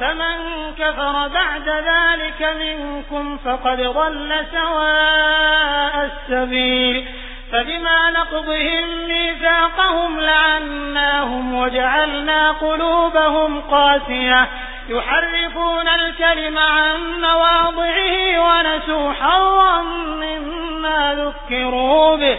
فمن كفر بعد ذلك منكم فقد ضل سواء السبيل فبما نقضهم ميثاقهم لعناهم وجعلنا قلوبهم قاسية يحرفون الكلم عن مواضعه ونسوا حظا مما ذكروا به